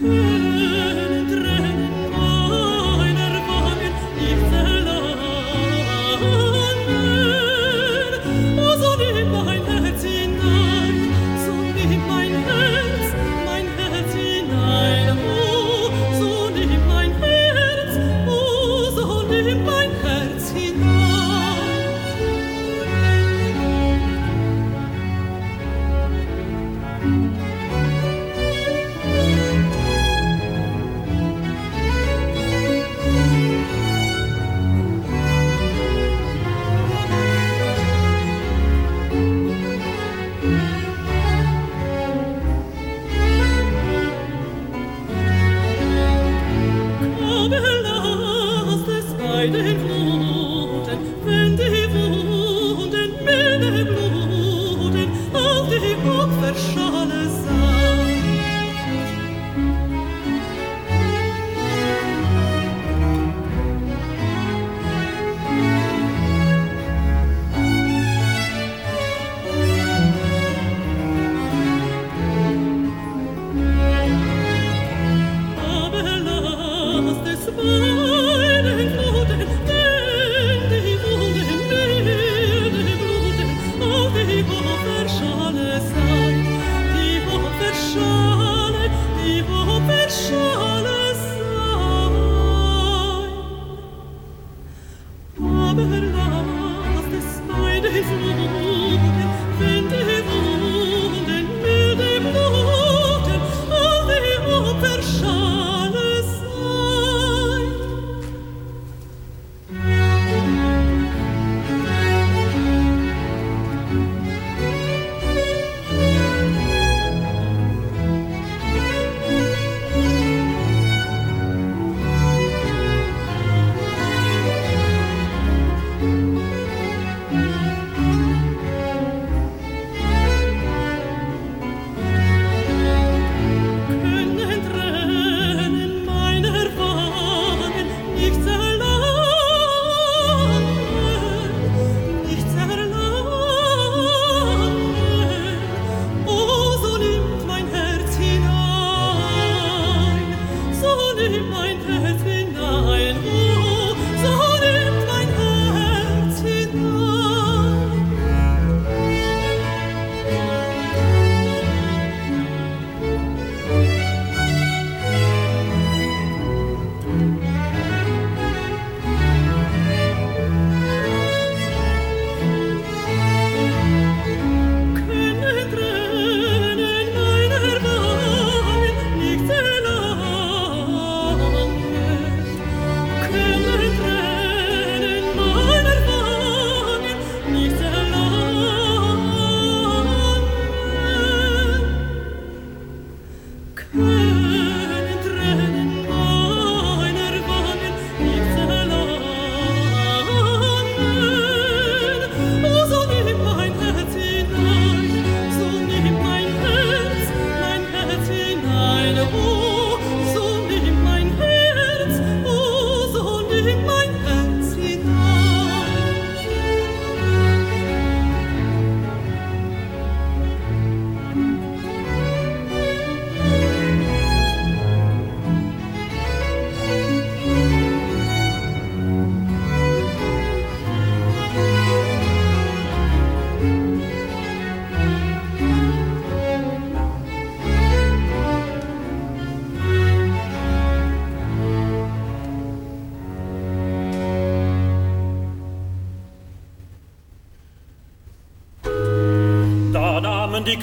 Cool.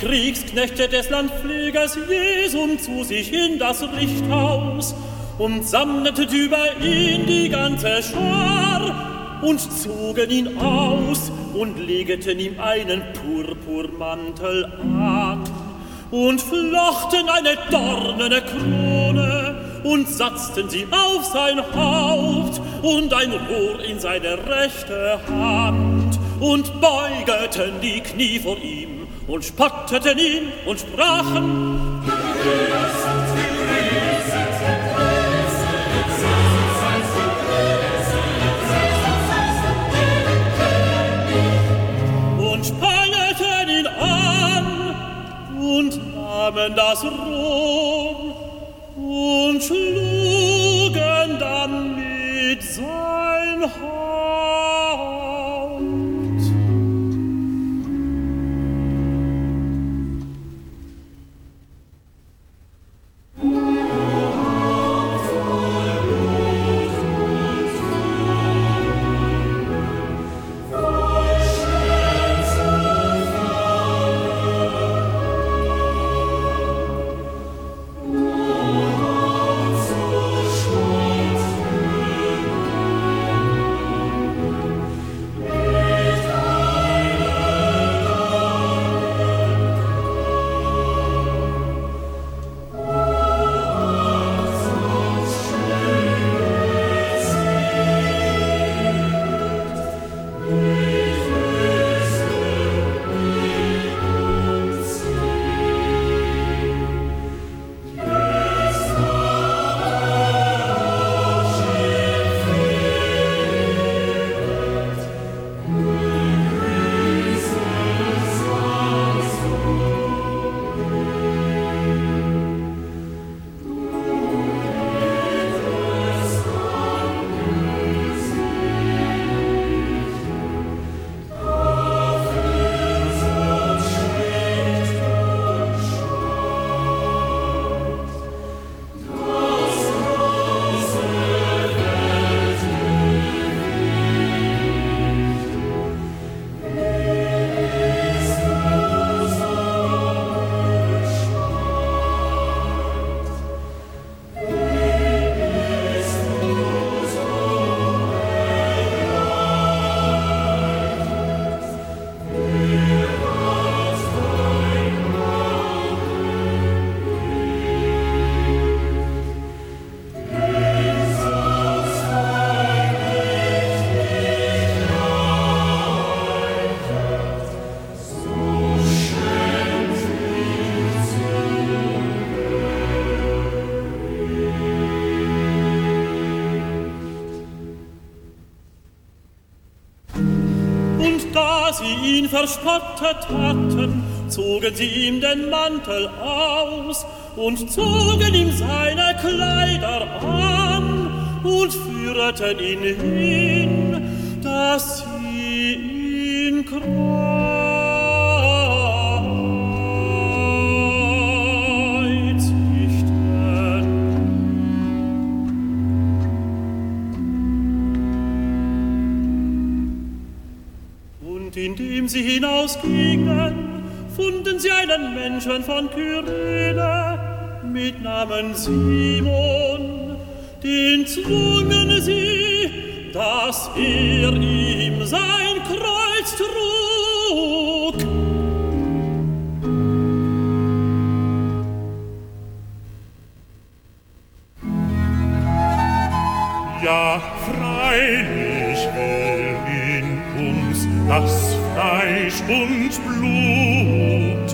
Kriegsknechte des Landpflegers Jesum zu sich in das Richthaus und sammelten über ihn die ganze Schar und zogen ihn aus und legten ihm einen Purpurmantel an und flochten eine dornene Krone und satzten sie auf sein Haupt und ein Rohr in seine rechte Hand und beugeten die Knie vor ihm und spotteten ihn und sprachen und spanneten ihn an und nahmen das Rohr verspottet hatten, zogen sie ihm den Mantel aus und zogen ihm seine Kleider an und führten ihn hin, dass sie ihn kreuzten. Indem sie hinausgingen, funden sie einen Menschen von Kyrene mit Namen Simon. Den zwungen sie, dass er ihm sein Kreuz trug. Ja, freilich will ihn uns das Fleisch und Blut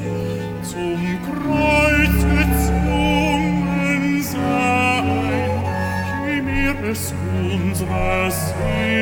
zum Kreuz gezwungen sein, wie mir es unserer Seele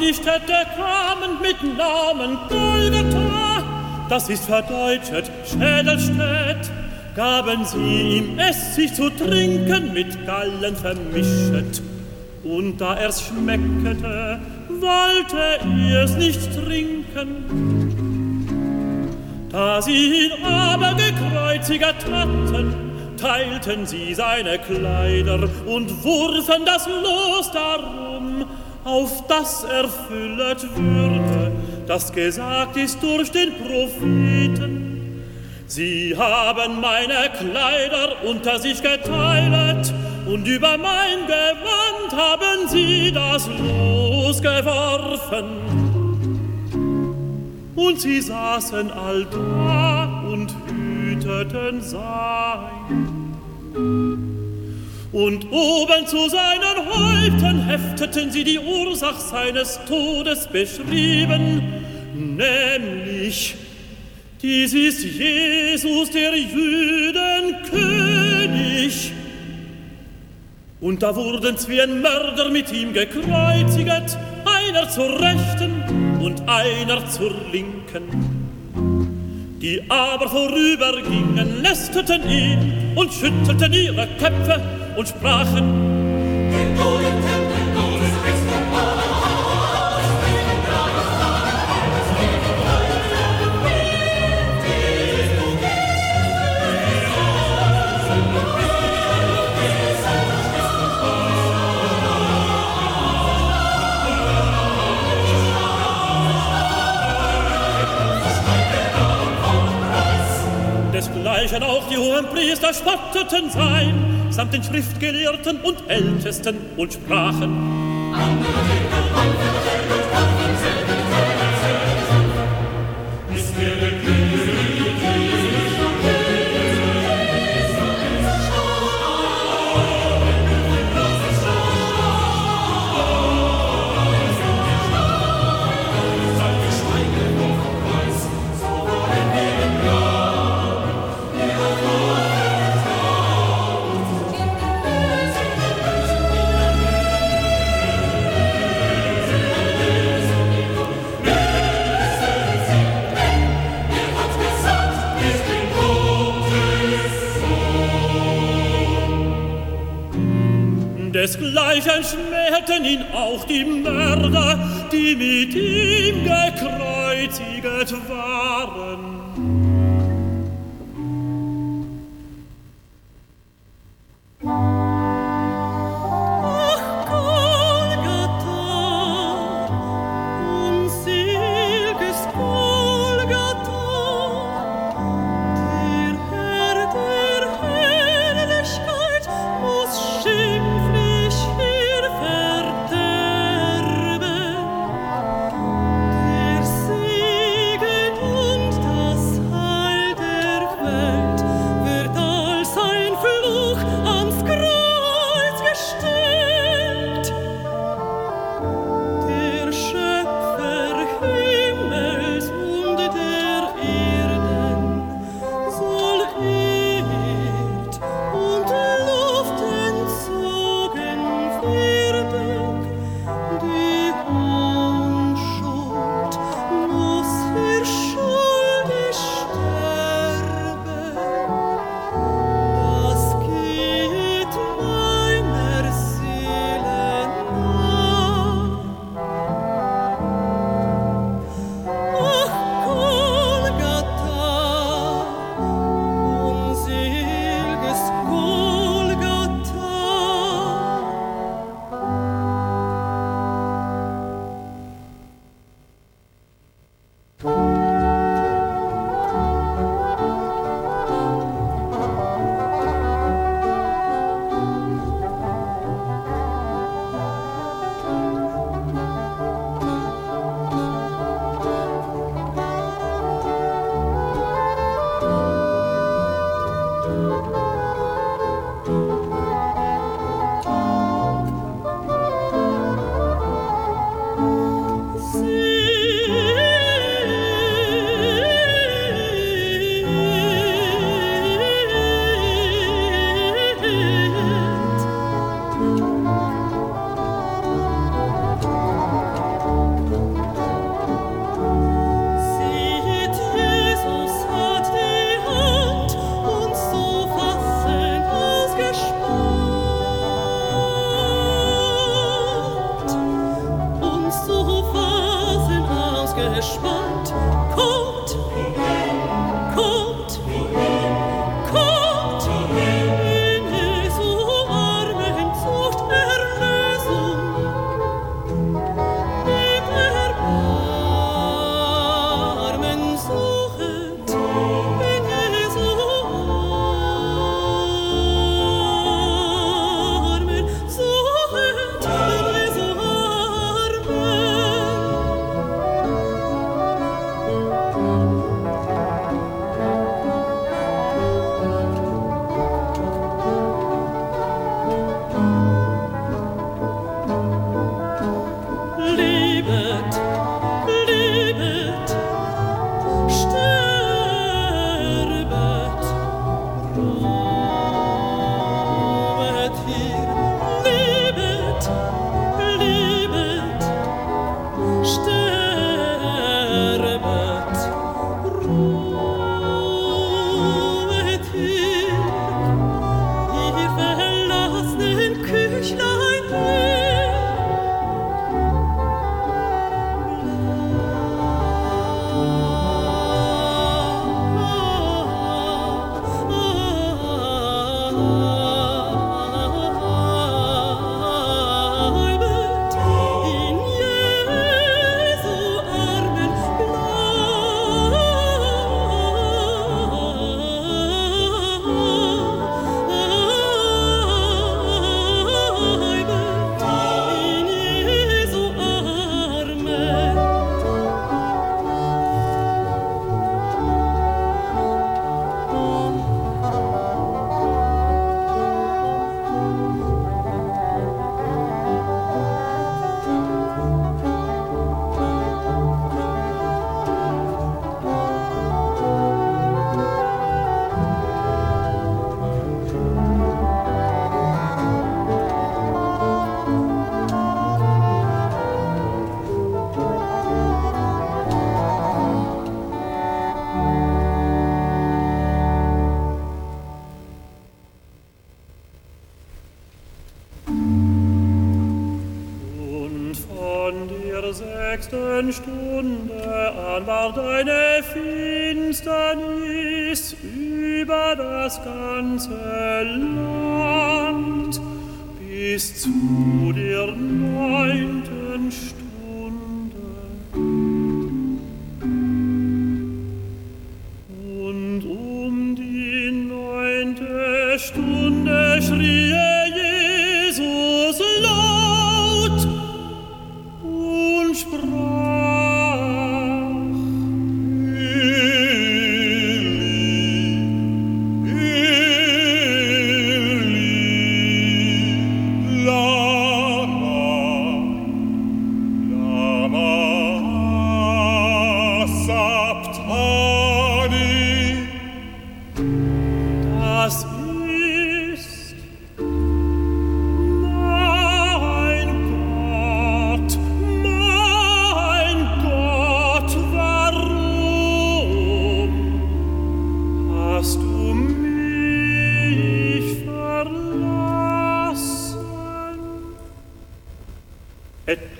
die Stätte kamen mit Namen Golgatha, das ist verdeutschet Schädelstädt, gaben sie ihm Essig zu trinken mit Gallen vermischet. Und da er's schmeckete, wollte ihr's nicht trinken. Da sie ihn aber gekreuzigert hatten, teilten sie seine Kleider und wurfen das Los darum, auf das erfüllet würde, das gesagt ist durch den Propheten. Sie haben meine Kleider unter sich geteilt und über mein Gewand haben sie das Los geworfen und sie saßen all da und hüteten sein. Und oben zu seinen Häupten hefteten sie die Ursach seines Todes beschrieben, nämlich, dies ist Jesus, der Jüden König. Und da wurden zwei Mörder mit ihm gekreuzigt, einer zur Rechten und einer zur Linken. Die aber vorübergingen, lästerten ihn und schüttelten ihre Köpfe und sprachen, Geduld, Desgleichen auch die hohen Priester spotteten sein, samt den Schriftgelehrten und Ältesten und sprachen. Ist Desgleichen schmähten ihn auch die Mörder, die mit ihm gekreuziget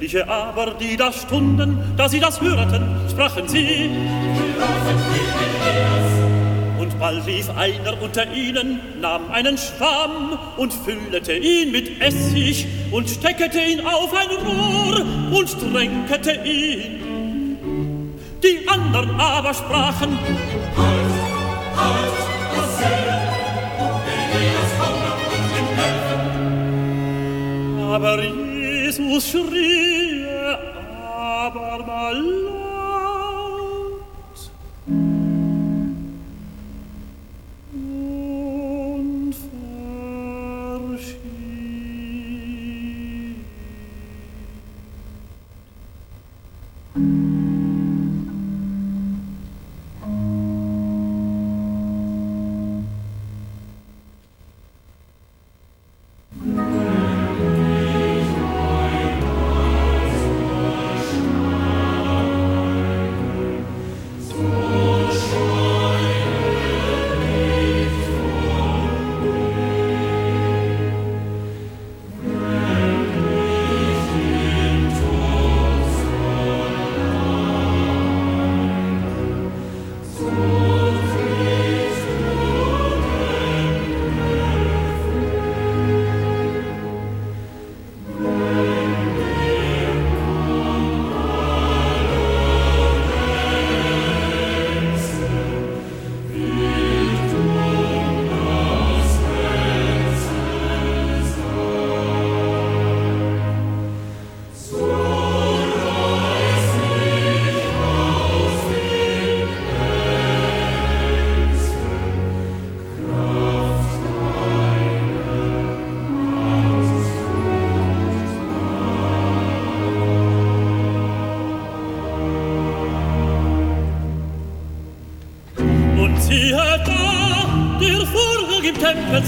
Etliche aber, die da stunden, da sie das hörten, sprachen sie, und bald lief einer unter ihnen, nahm einen Schwamm und füllte ihn mit Essig und steckete ihn auf ein Rohr und tränkete ihn. Die anderen aber sprachen, Halt, halt, was sehen, aber Jesus schrie Allah.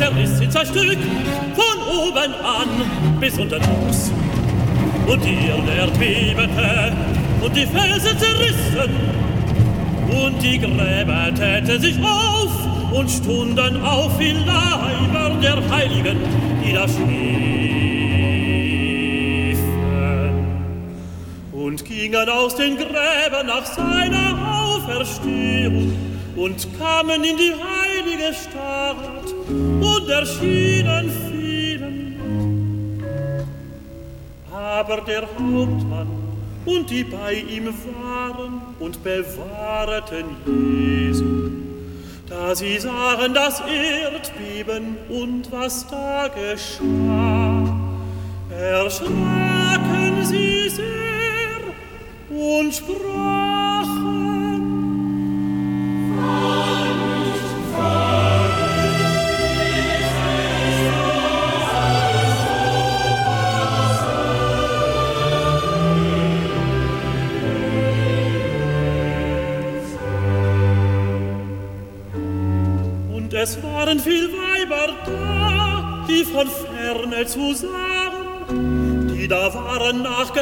Zerriss in zwei Stück, von oben an bis unter Fuß. Und die Erde erbebete, und die Felsen zerrissen, und die Gräber täten sich auf, und stunden auf wie Leiber der Heiligen, die da schliefen. Und gingen aus den Gräbern nach seiner Auferstehung, und kamen in die heilige Stadt, und erschienen vielen. Aber der Hauptmann und die bei ihm waren und bewahrten Jesu, da sie sahen das Erdbeben und was da geschah, erschraken sie sehr und sprachen,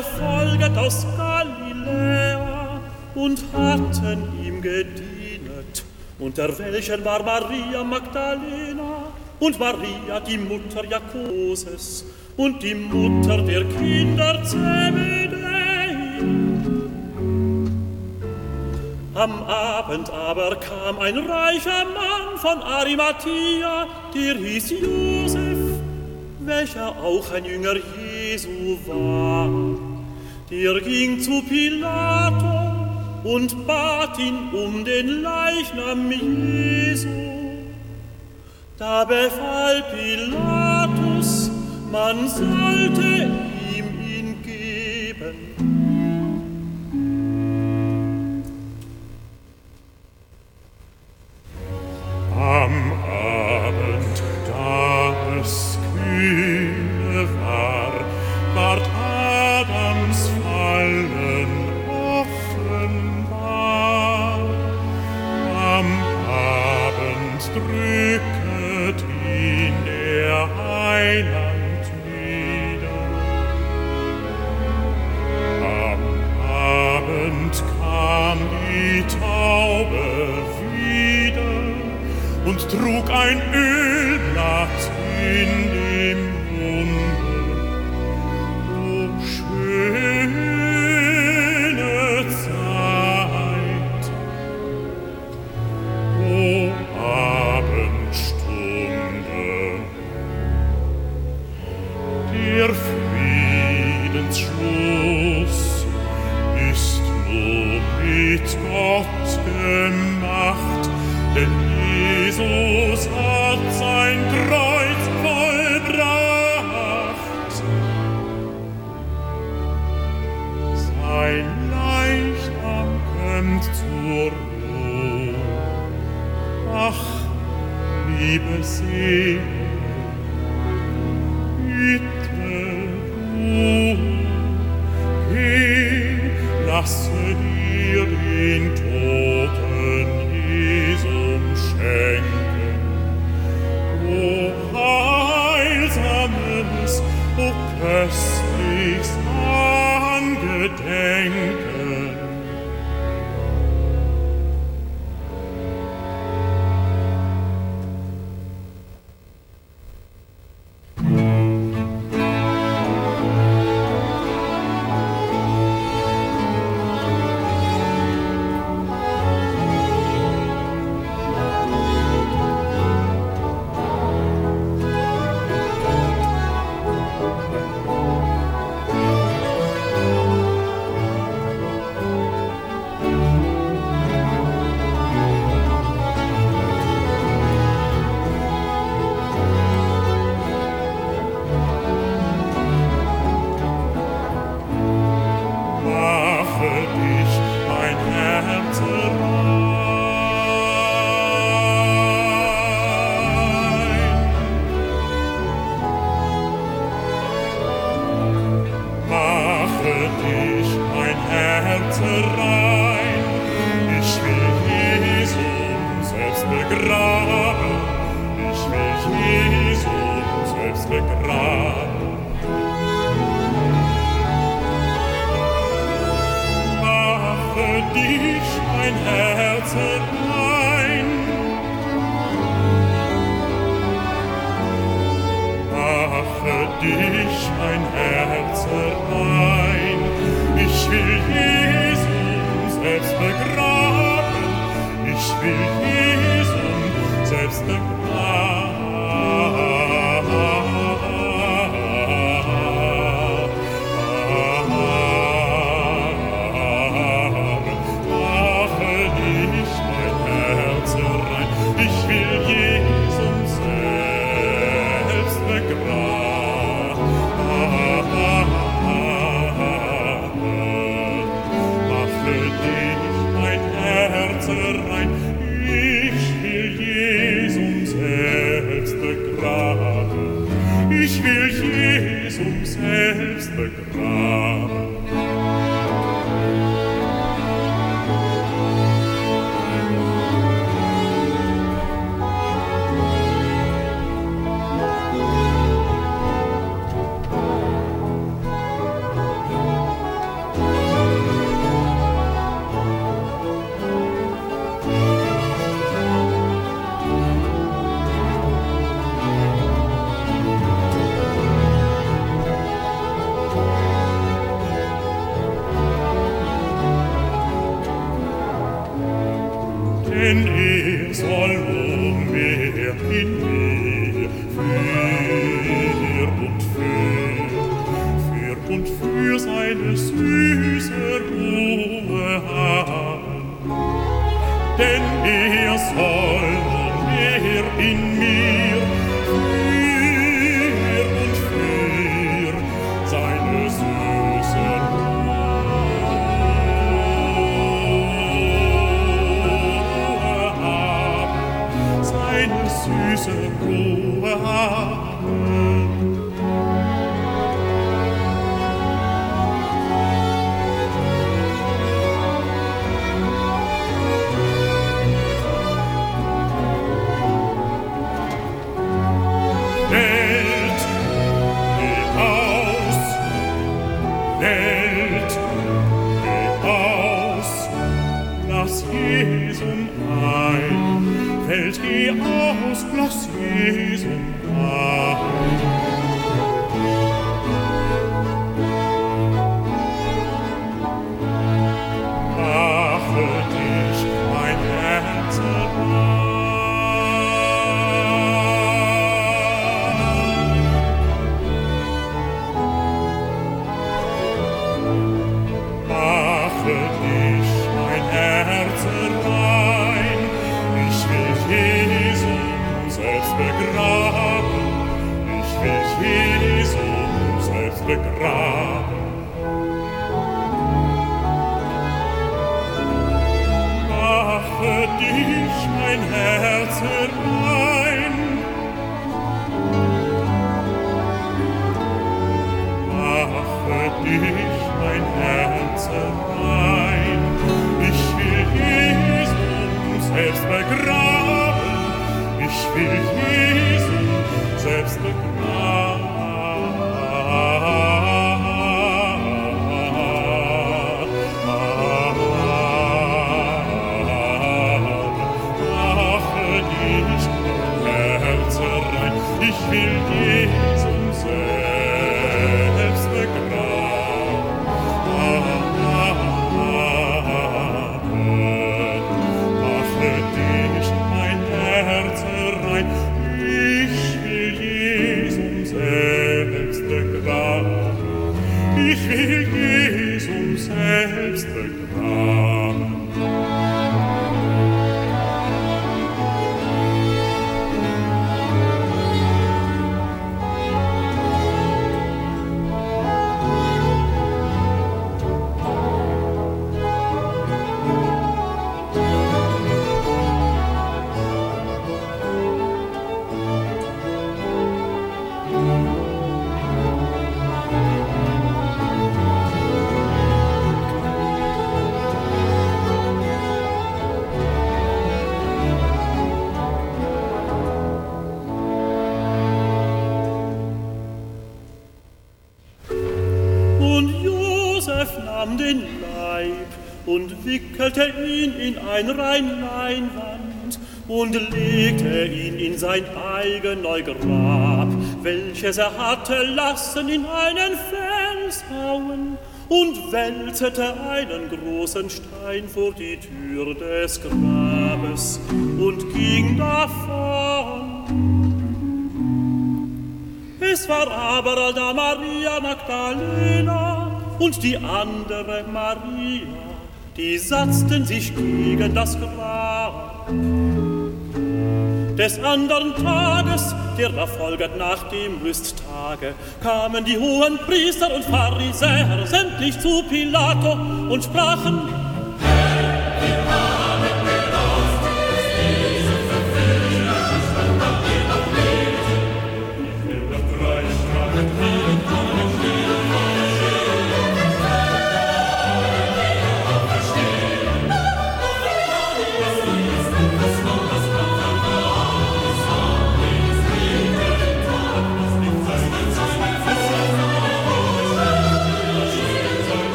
nachgefolget aus Galiläa und hatten ihm gedienet. Unter welchen war Maria Magdalena und Maria, die Mutter Jakoses und die Mutter der Kinder Zebedee. Am Abend aber kam ein reicher Mann von Arimathea, der hieß Josef, welcher auch ein Jünger Jesu war. Der ging zu Pilato und bat ihn um den Leichnam Jesu. Da befahl Pilatus, man sollte us dich, Jesus, selbst der Plan. Welches er hatte lassen in einen Fels hauen und wälzete einen großen Stein vor die Tür des Grabes und ging davon. Es war aber da Maria Magdalena und die andere Maria, die satzten sich gegen das Grab. Des andern Tages, der da folget nach dem Rüsttage, kamen die hohen Priester und Pharisäer sämtlich zu Pilato und sprachen,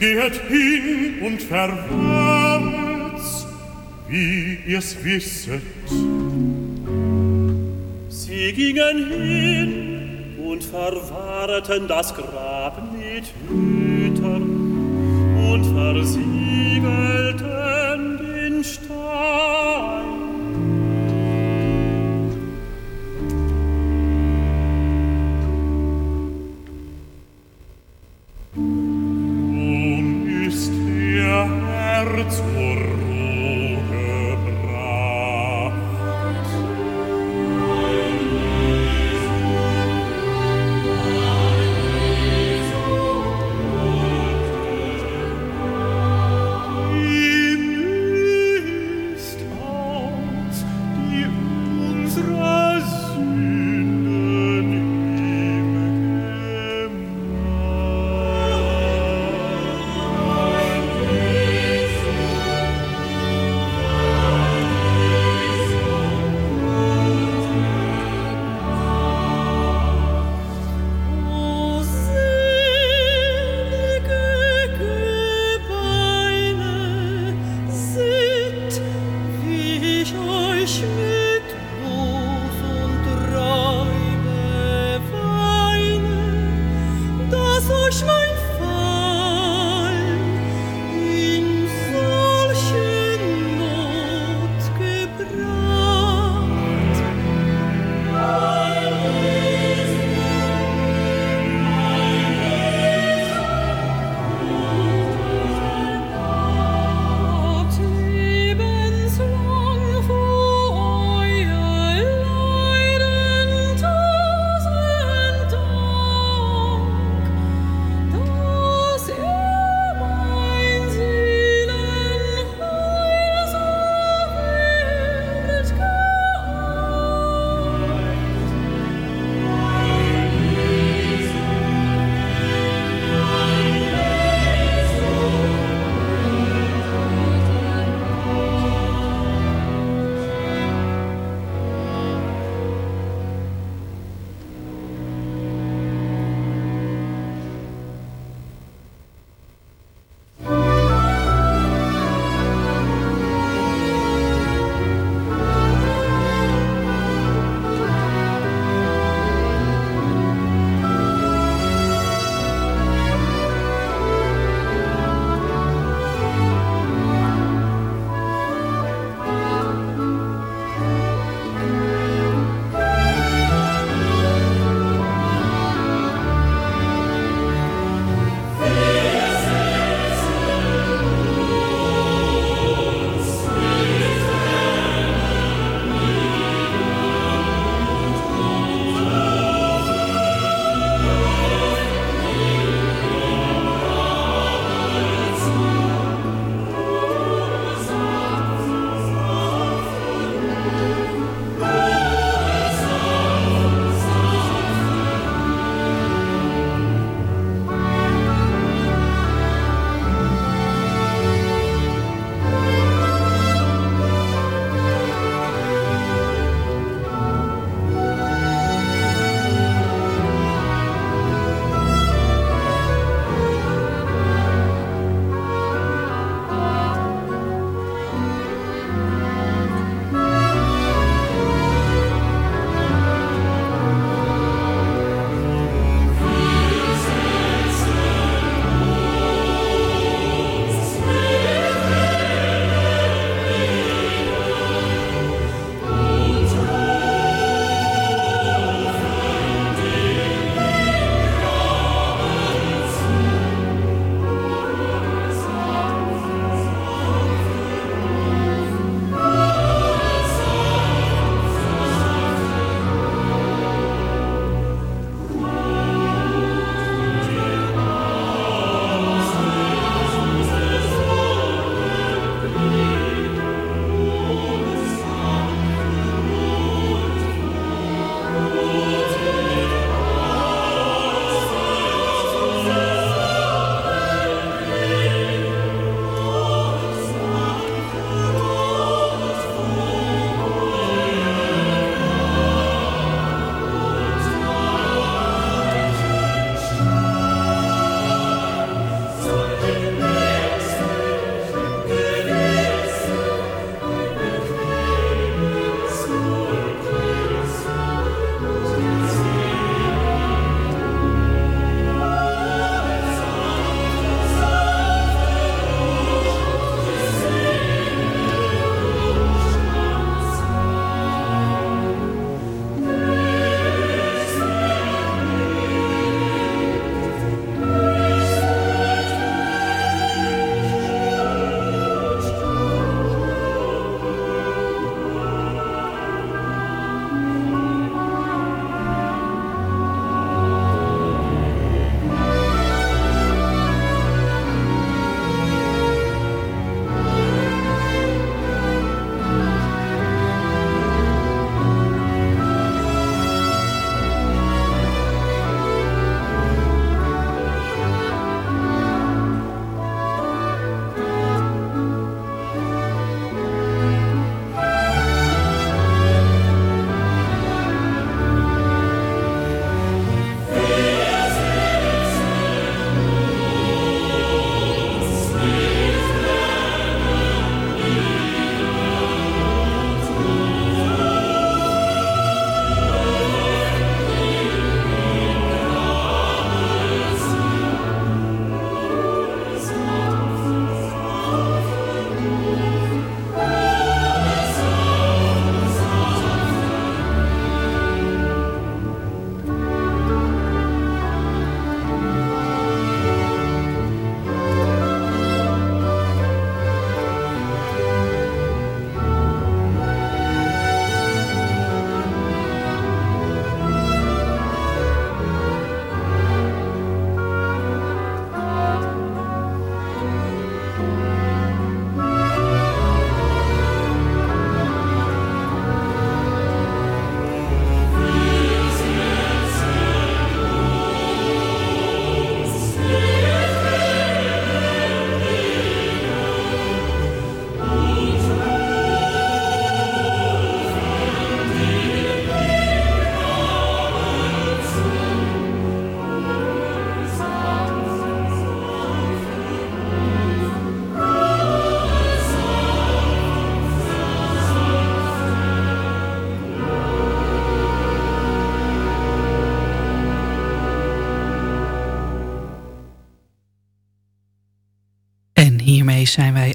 geht hin und verwahrt's, wie ihr's wisset. Sie gingen hin und verwahrten das Grab mit Hütern und versiegelten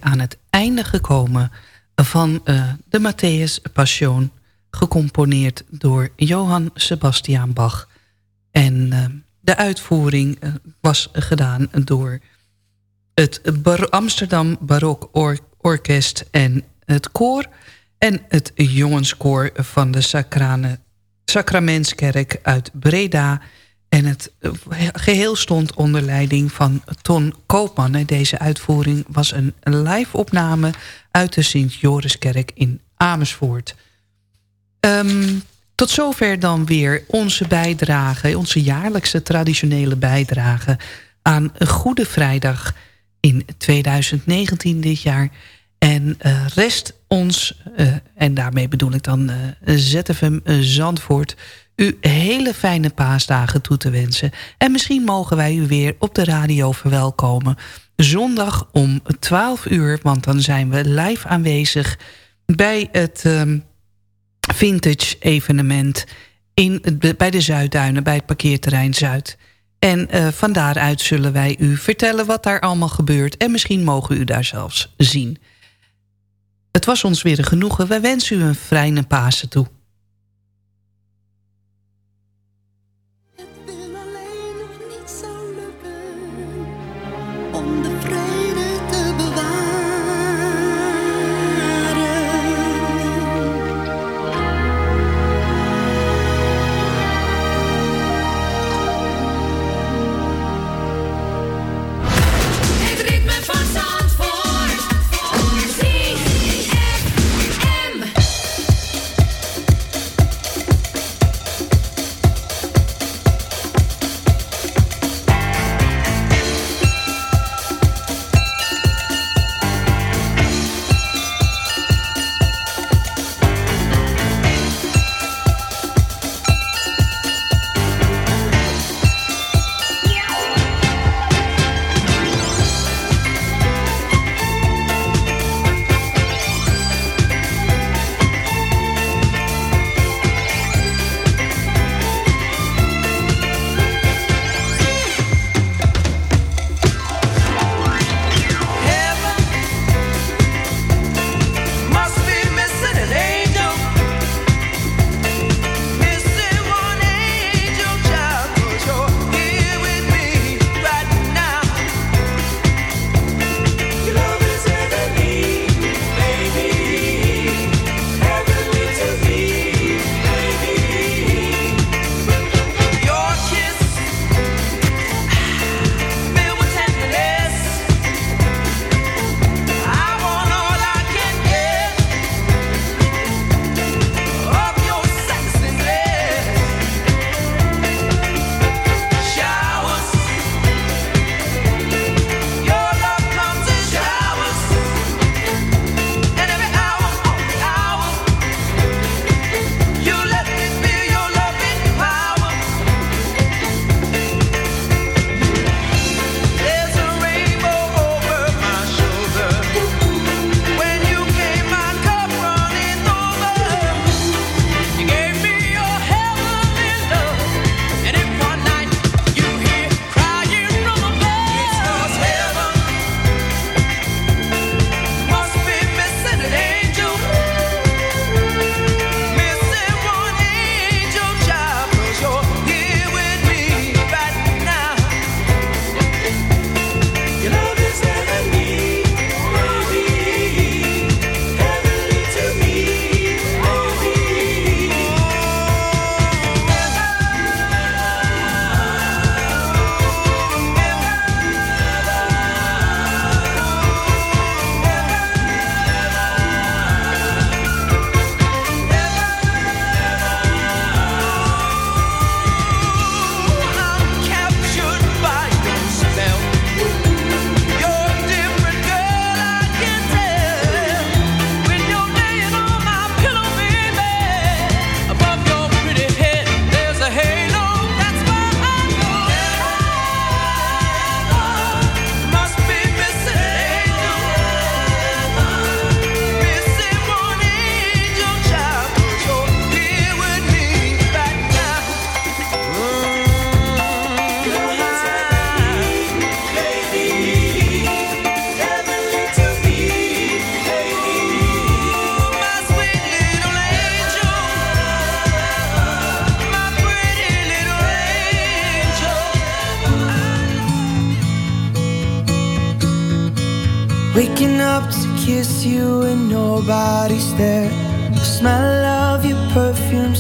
aan het einde gekomen van uh, de Matthäus Passion... gecomponeerd door Johann Sebastian Bach. En uh, de uitvoering uh, was gedaan door het Amsterdam Barok Or Orkest en het koor... en het jongenskoor van de Sacrane, Sacramentskerk uit Breda... En het geheel stond onder leiding van Ton Koopman. Deze uitvoering was een live-opname uit de Sint-Joriskerk in Amersfoort. Um, tot zover dan weer onze bijdrage, onze jaarlijkse traditionele bijdrage... aan Goede Vrijdag in 2019 dit jaar. En uh, rest ons, uh, en daarmee bedoel ik dan uh, ZFM Zandvoort u hele fijne paasdagen toe te wensen. En misschien mogen wij u weer op de radio verwelkomen. Zondag om 12 uur, want dan zijn we live aanwezig... bij het um, vintage evenement in, bij de Zuidduinen, bij het parkeerterrein Zuid. En uh, van daaruit zullen wij u vertellen wat daar allemaal gebeurt... en misschien mogen u daar zelfs zien. Het was ons weer een genoegen. Wij wensen u een fijne Pasen toe.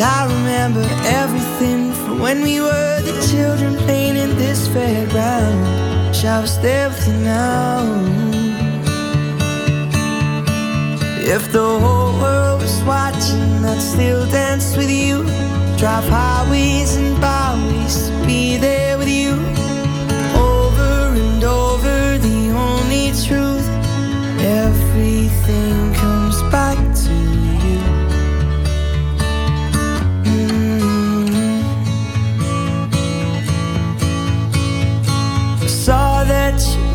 And I remember everything from when we were the children playing in this fairground. Wish I was there with you now. If the whole world was watching, I'd still dance with you. Drive highways and byways to be there